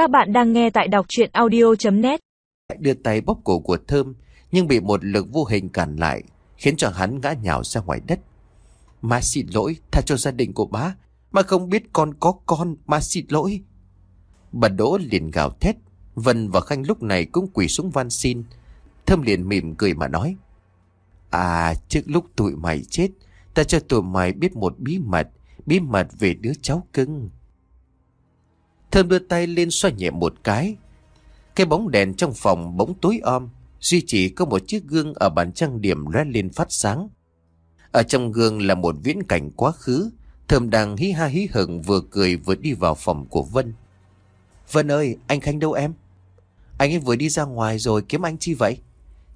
Các bạn đang nghe tại đọc chuyện audio.net Đưa tay bóp cổ của Thơm, Nhưng bị một lực vô hình cản lại, Khiến cho hắn ngã nhào ra ngoài đất. Má xin lỗi, tha cho gia đình của bá Mà không biết con có con Má xin lỗi. Bà Đỗ liền gào thét, Vân và Khanh lúc này cũng quỳ xuống van xin. Thơm liền mỉm cười mà nói À trước lúc tụi mày chết, Ta cho tụi mày biết một bí mật Bí mật về đứa cháu cưng. Thơm đưa tay lên xoa nhẹ một cái. Cái bóng đèn trong phòng bỗng tối om, Duy chỉ có một chiếc gương ở bàn trang điểm lóe lên phát sáng. Ở trong gương là một viễn cảnh quá khứ, Thơm đang hí ha hí hửng vừa cười vừa đi vào phòng của Vân. Vân ơi, anh Khanh đâu em? Anh ấy vừa đi ra ngoài rồi kiếm anh chi vậy?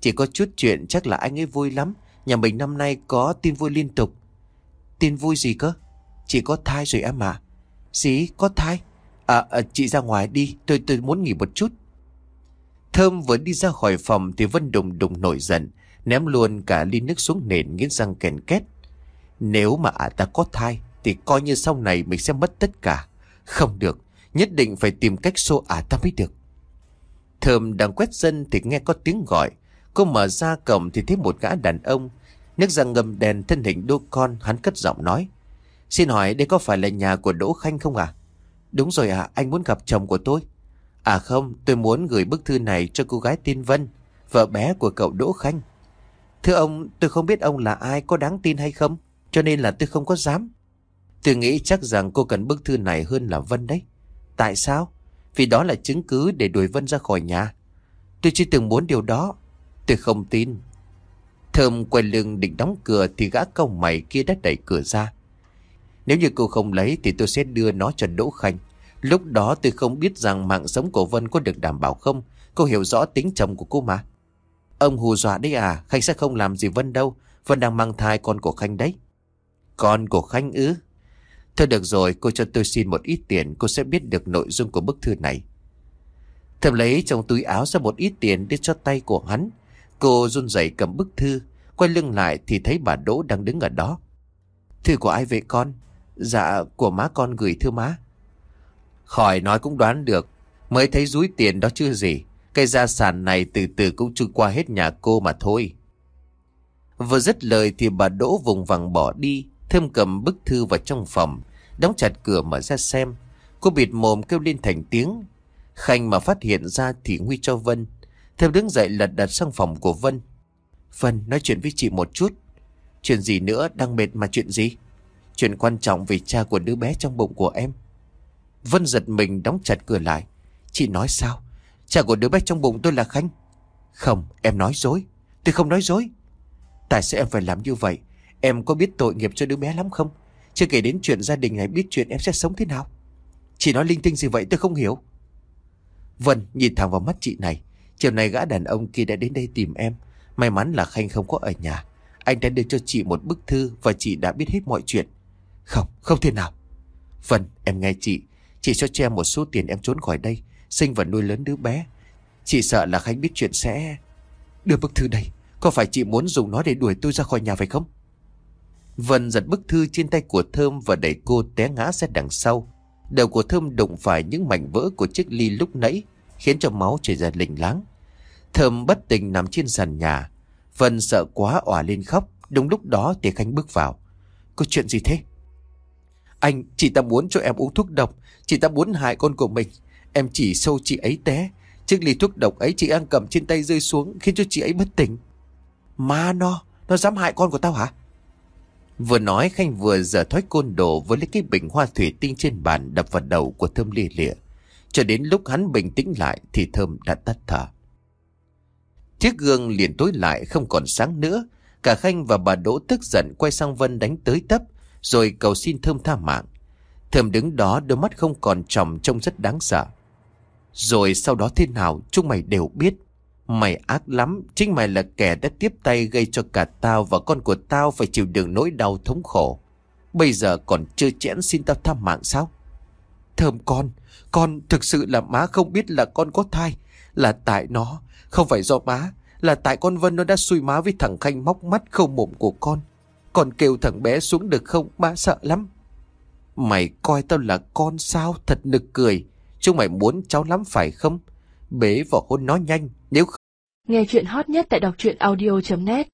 Chỉ có chút chuyện chắc là anh ấy vui lắm, Nhà mình năm nay có tin vui liên tục. Tin vui gì cơ? Chỉ có thai rồi em à Gì có thai. À, à chị ra ngoài đi Tôi tôi muốn nghỉ một chút. Thơm vừa đi ra khỏi phòng Thì Vân đùng đùng nổi giận Ném luôn cả ly nước xuống nền nghiến răng kèn két. Nếu mà ả ta có thai Thì coi như sau này mình sẽ mất tất cả. Không được Nhất định phải tìm cách xô ả ta mới được. Thơm đang quét dân Thì nghe có tiếng gọi. Cô mở ra cổng thì thấy một gã đàn ông Nước răng ngầm đèn thân hình đô con Hắn cất giọng nói. Xin hỏi đây có phải là nhà của Đỗ Khanh không à Đúng rồi à anh muốn gặp chồng của tôi. À không, tôi muốn gửi bức thư này cho cô gái tin Vân, Vợ bé của cậu Đỗ Khanh. Thưa ông, tôi không biết ông là ai, Có đáng tin hay không? Cho nên là tôi không có dám. Tôi nghĩ chắc rằng cô cần bức thư này hơn là Vân đấy. Tại sao? Vì đó là chứng cứ để đuổi Vân ra khỏi nhà. Tôi chưa từng muốn điều đó. Tôi không tin. Thơm quay lưng định đóng cửa Thì gã công mày kia đã đẩy cửa ra. Nếu như cô không lấy Thì tôi sẽ đưa nó cho Đỗ Khanh. Lúc đó tôi không biết rằng mạng sống của Vân có được đảm bảo không. Cô hiểu rõ tính chồng của cô mà. Ông hù dọa đấy à Khanh sẽ không làm gì Vân đâu. Vân đang mang thai con của Khanh đấy. Con của Khanh ư? Thôi được rồi, cô cho tôi xin một ít tiền, Cô sẽ biết được nội dung của bức thư này. Thầm lấy trong túi áo ra một ít tiền Đưa cho tay của hắn. Cô run rẩy cầm bức thư, Quay lưng lại thì thấy bà Đỗ đang đứng ở đó. Thư của ai vậy con? Dạ của má con gửi, thưa má. Khỏi nói cũng đoán được, Mới thấy rúi tiền đó chưa gì. Cái gia sản này từ từ cũng trôi qua hết nhà cô mà thôi. Vừa dứt lời thì bà Đỗ vùng vằng bỏ đi Thơm cầm bức thư vào trong phòng, Đóng chặt cửa mở ra xem. Cô bịt mồm kêu lên thành tiếng. Khanh mà phát hiện ra thì nguy cho Vân. Thơm đứng dậy lật đật sang phòng của Vân. Vân, nói chuyện với chị một chút. Chuyện gì nữa, đang mệt mà chuyện gì? Chuyện quan trọng về cha của đứa bé trong bụng của em. Vân giật mình đóng chặt cửa lại. Chị nói sao? Cha của đứa bé trong bụng tôi là Khanh Không, em nói dối. Tôi không nói dối. Tại sao em phải làm như vậy? Em có biết tội nghiệp cho đứa bé lắm không? Chưa kể đến chuyện gia đình này biết chuyện em sẽ sống thế nào. Chị nói linh tinh gì vậy tôi không hiểu. Vân nhìn thẳng vào mắt chị này. Chiều nay gã đàn ông kia đã đến đây tìm em. May mắn là Khanh không có ở nhà. Anh đã đưa cho chị một bức thư Và chị đã biết hết mọi chuyện. Không, không thể nào. Vân, em nghe chị. Chị cho che một số tiền em trốn khỏi đây Sinh và nuôi lớn đứa bé. Chị sợ là Khánh biết chuyện sẽ Đưa bức thư đây. Có phải chị muốn dùng nó để đuổi tôi ra khỏi nhà phải không? Vân giật bức thư trên tay của Thơm Và đẩy cô té ngã ra đằng sau. Đầu của Thơm đụng phải những mảnh vỡ của chiếc ly lúc nãy Khiến cho máu chảy ra lình láng. Thơm bất tỉnh nằm trên sàn nhà. Vân sợ quá òa lên khóc. Đúng lúc đó thì Khánh bước vào. Có chuyện gì thế? Anh chị ta muốn cho em uống thuốc độc Chị ta muốn hại con của mình. Em chỉ sâu chị ấy té. Chiếc ly thuốc độc ấy chị đang cầm trên tay rơi xuống Khiến cho chị ấy bất tỉnh. Mà nó, nó dám hại con của tao hả? Vừa nói Khanh vừa giở thói côn đồ Với lấy cái bình hoa thủy tinh trên bàn Đập vào đầu của Thơm lìa lịa. Cho đến lúc hắn bình tĩnh lại Thì Thơm đã tắt thở. Chiếc gương liền tối lại không còn sáng nữa. Cả Khanh và bà Đỗ tức giận Quay sang Vân đánh tới tấp. Rồi cầu xin Thơm tha mạng Thơm đứng đó đôi mắt không còn tròng trông rất đáng sợ. Rồi sau đó thế nào chúng mày đều biết. Mày ác lắm, chính mày là kẻ đã tiếp tay gây cho cả tao và con của tao phải chịu đựng nỗi đau thống khổ. Bây giờ còn chưa chẽn xin tao tha mạng sao? Thơm con, con thực sự là má không biết là con có thai. Là tại nó, không phải do má. Là tại con Vân nó đã xui má với thằng Khanh móc mắt không mồm của con. Con kêu thằng bé xuống được không? Má sợ lắm. Mày coi tao là con sao thật nực cười Chúng mày muốn cháu lắm phải không? Bế vào hôn nó nhanh, nếu không... Nghe chuyện hot nhất tại đọc truyện audio.net